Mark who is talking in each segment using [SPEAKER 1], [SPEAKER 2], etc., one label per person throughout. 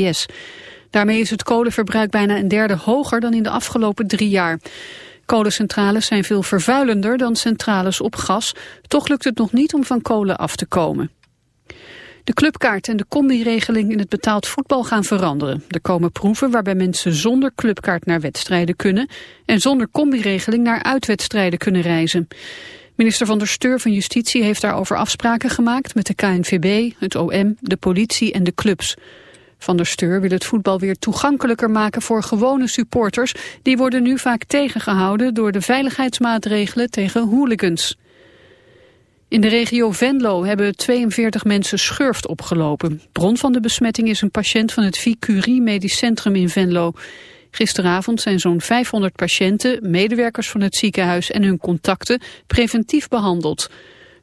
[SPEAKER 1] VS. Daarmee is het kolenverbruik bijna een derde hoger dan in de afgelopen drie jaar. Kolencentrales zijn veel vervuilender dan centrales op gas. Toch lukt het nog niet om van kolen af te komen. De clubkaart en de combi-regeling in het betaald voetbal gaan veranderen. Er komen proeven waarbij mensen zonder clubkaart naar wedstrijden kunnen... en zonder combi-regeling naar uitwedstrijden kunnen reizen. Minister van der Steur van Justitie heeft daarover afspraken gemaakt... met de KNVB, het OM, de politie en de clubs. Van der Steur wil het voetbal weer toegankelijker maken voor gewone supporters. Die worden nu vaak tegengehouden door de veiligheidsmaatregelen tegen hooligans. In de regio Venlo hebben 42 mensen schurft opgelopen. Bron van de besmetting is een patiënt van het Vicurie Medisch Centrum in Venlo. Gisteravond zijn zo'n 500 patiënten, medewerkers van het ziekenhuis en hun contacten preventief behandeld.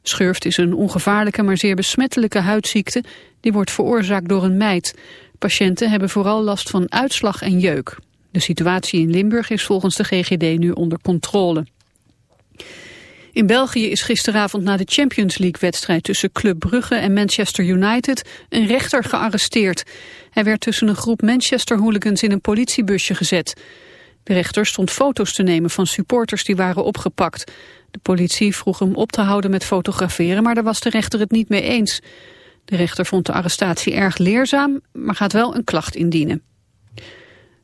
[SPEAKER 1] Schurft is een ongevaarlijke maar zeer besmettelijke huidziekte. Die wordt veroorzaakt door een mijt. Patiënten hebben vooral last van uitslag en jeuk. De situatie in Limburg is volgens de GGD nu onder controle. In België is gisteravond na de Champions League-wedstrijd tussen Club Brugge en Manchester United een rechter gearresteerd. Hij werd tussen een groep Manchester-hooligans in een politiebusje gezet. De rechter stond foto's te nemen van supporters die waren opgepakt. De politie vroeg hem op te houden met fotograferen, maar daar was de rechter het niet mee eens. De rechter vond de arrestatie erg leerzaam, maar gaat wel een klacht indienen.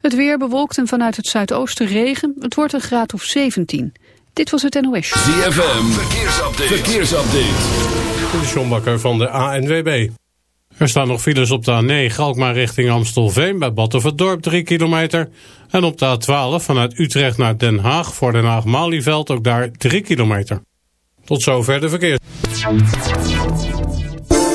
[SPEAKER 1] Het weer bewolkt en vanuit het zuidoosten regen. Het wordt een graad of 17. Dit was het NOS.
[SPEAKER 2] ZFM, verkeersupdate. verkeersupdate.
[SPEAKER 3] De Sjombakker van de ANWB. Er staan nog files op de A9 Galkmaar richting Amstelveen bij Battenverdorp 3 kilometer. En op de A12 vanuit Utrecht naar Den Haag voor Den Haag-Malieveld ook daar 3 kilometer. Tot zover de verkeer.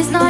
[SPEAKER 4] This night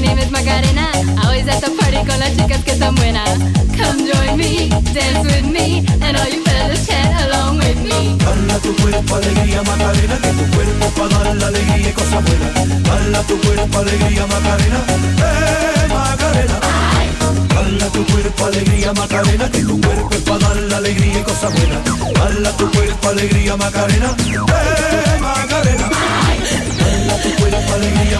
[SPEAKER 5] my name is Macarena. Always at the party con las chicas que están buenas. Come join me, dance with me, and all you fellas chat along with me.
[SPEAKER 6] Dala tu cuerpo alegría Macarena, que tu cuerpo para dar la alegría y cosas buenas. Dala tu cuerpo alegría Macarena, eh Macarena. Dala tu cuerpo alegría Macarena, que tu cuerpo es dar la alegría y. Dala tu cuerpo alegría Macarena, eh Macarena. Dala tu cuerpo alegría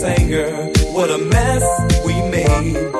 [SPEAKER 7] sanger. What a mess we made.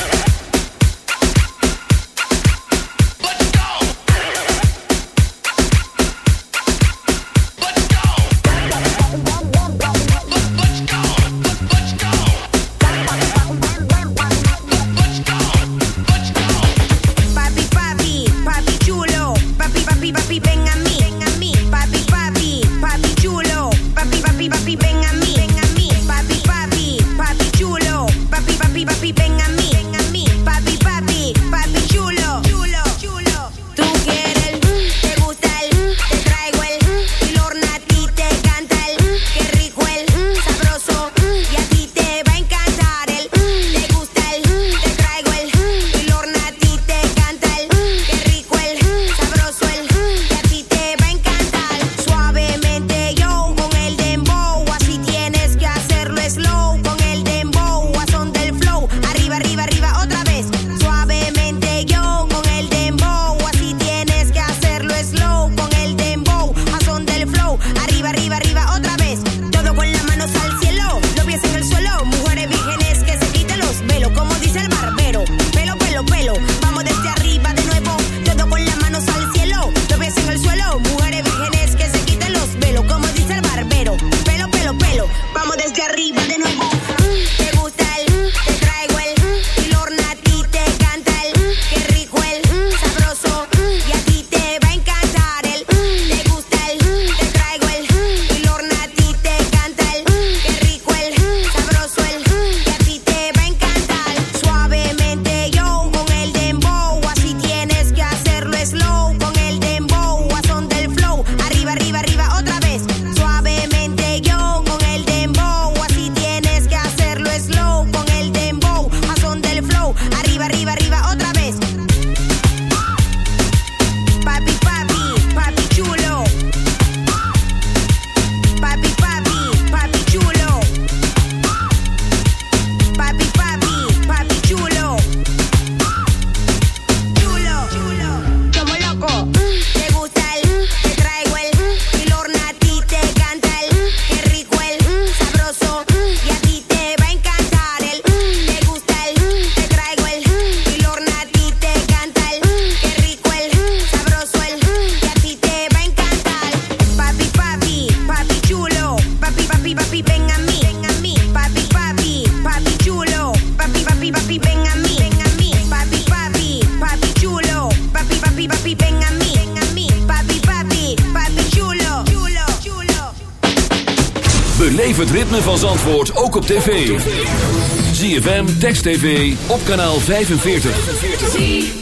[SPEAKER 2] TV op kanaal 45.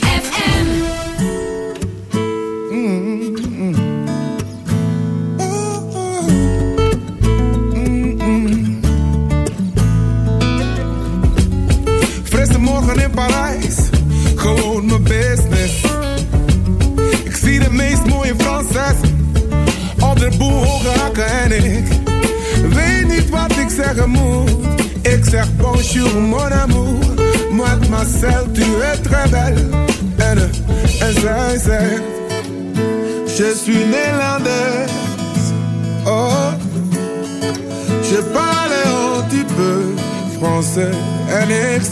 [SPEAKER 8] bonjour mon amour. Moi de ma tu es très belle. N, S, S, Je suis néerlandaise. Oh, je parle un petit peu français. N, X,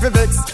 [SPEAKER 9] for vex.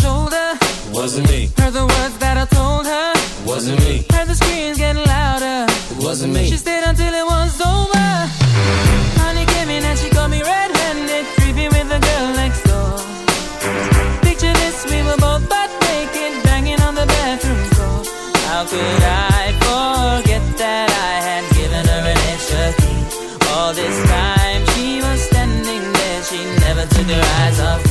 [SPEAKER 10] shoulder.
[SPEAKER 11] Wasn't me.
[SPEAKER 10] Heard the words that I told her.
[SPEAKER 11] Wasn't me.
[SPEAKER 10] Heard the screams getting louder.
[SPEAKER 11] Wasn't me.
[SPEAKER 10] She stayed until it was over. Honey came in and she got me red-handed, creepy with the girl next door. Picture this, we were both butt naked, banging on the bathroom floor. How could I forget that I had given her an extra key? All this time she was standing there, she never took her eyes off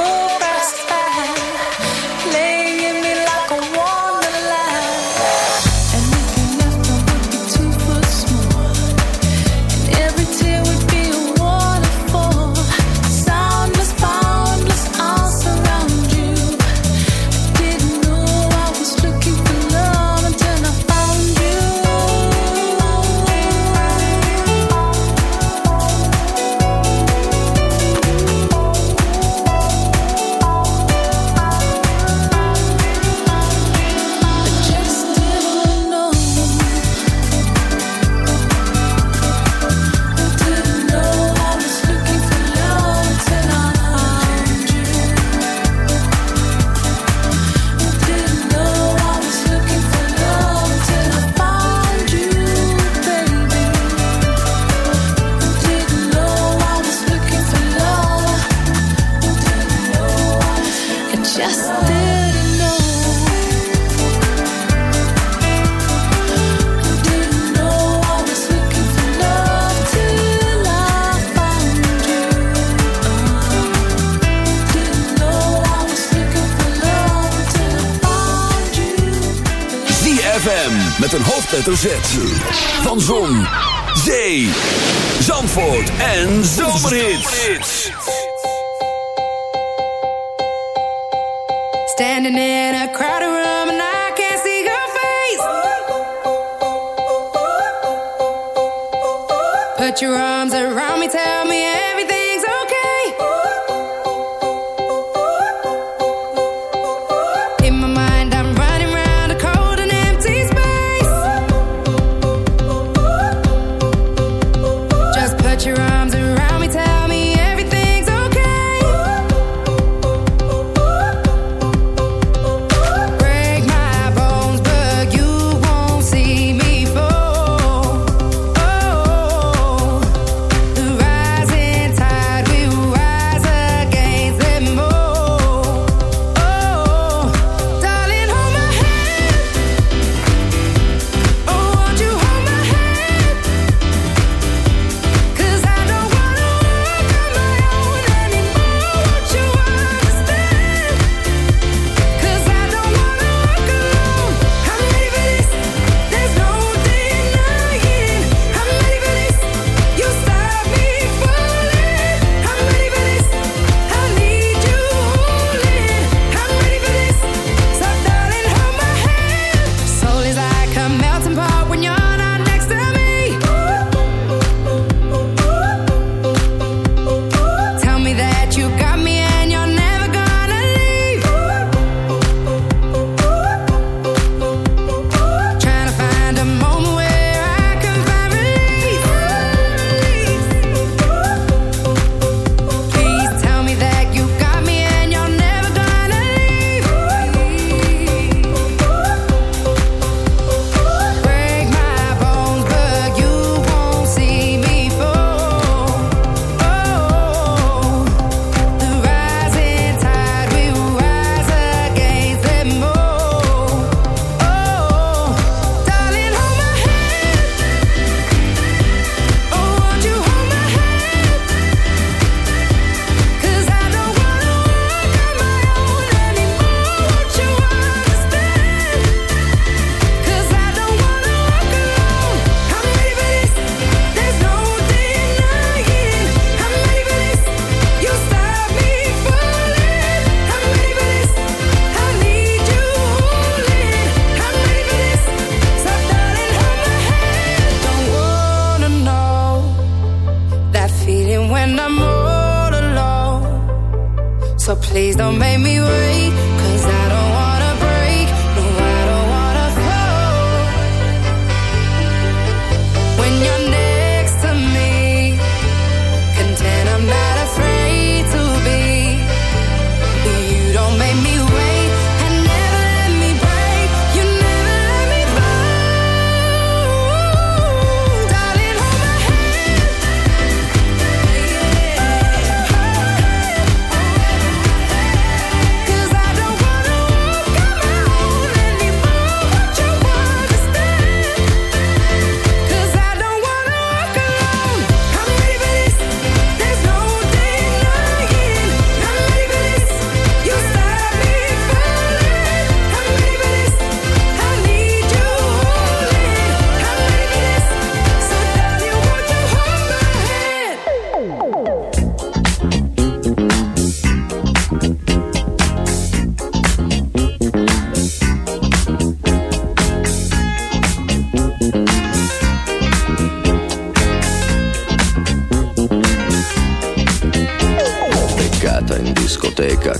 [SPEAKER 2] hoofdletter Van Zon, Zee, Zandvoort en Zomerhits.
[SPEAKER 12] Standing in a crowded room and I can't see your face. Put your arms around me, tell me